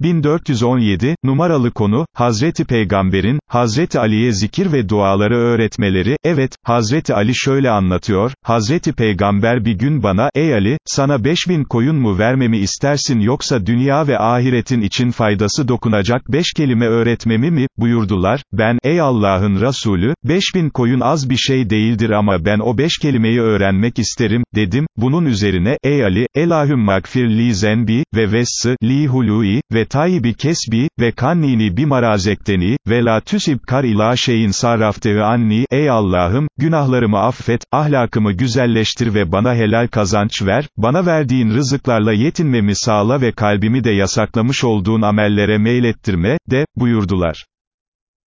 1417, numaralı konu, Hazreti Peygamber'in, Hazreti Ali'ye zikir ve duaları öğretmeleri, evet, Hazreti Ali şöyle anlatıyor, Hazreti Peygamber bir gün bana, ey Ali, sana 5000 koyun mu vermemi istersin yoksa dünya ve ahiretin için faydası dokunacak 5 kelime öğretmemi mi, buyurdular, ben, ey Allah'ın Resulü, 5000 koyun az bir şey değildir ama ben o 5 kelimeyi öğrenmek isterim, dedim, bunun üzerine, ey Ali, Elahüm magfir li zenbi, ve vessı, li hului, ve tayyibi kesbi, ve kannini bir marazekteni, ve la tüsib kar ila şeyin sarraftevi anni, ey Allah'ım, günahlarımı affet, ahlakımı güzelleştir ve bana helal kazanç ver, bana verdiğin rızıklarla yetinmemi sağla ve kalbimi de yasaklamış olduğun amellere meylettirme, de, buyurdular.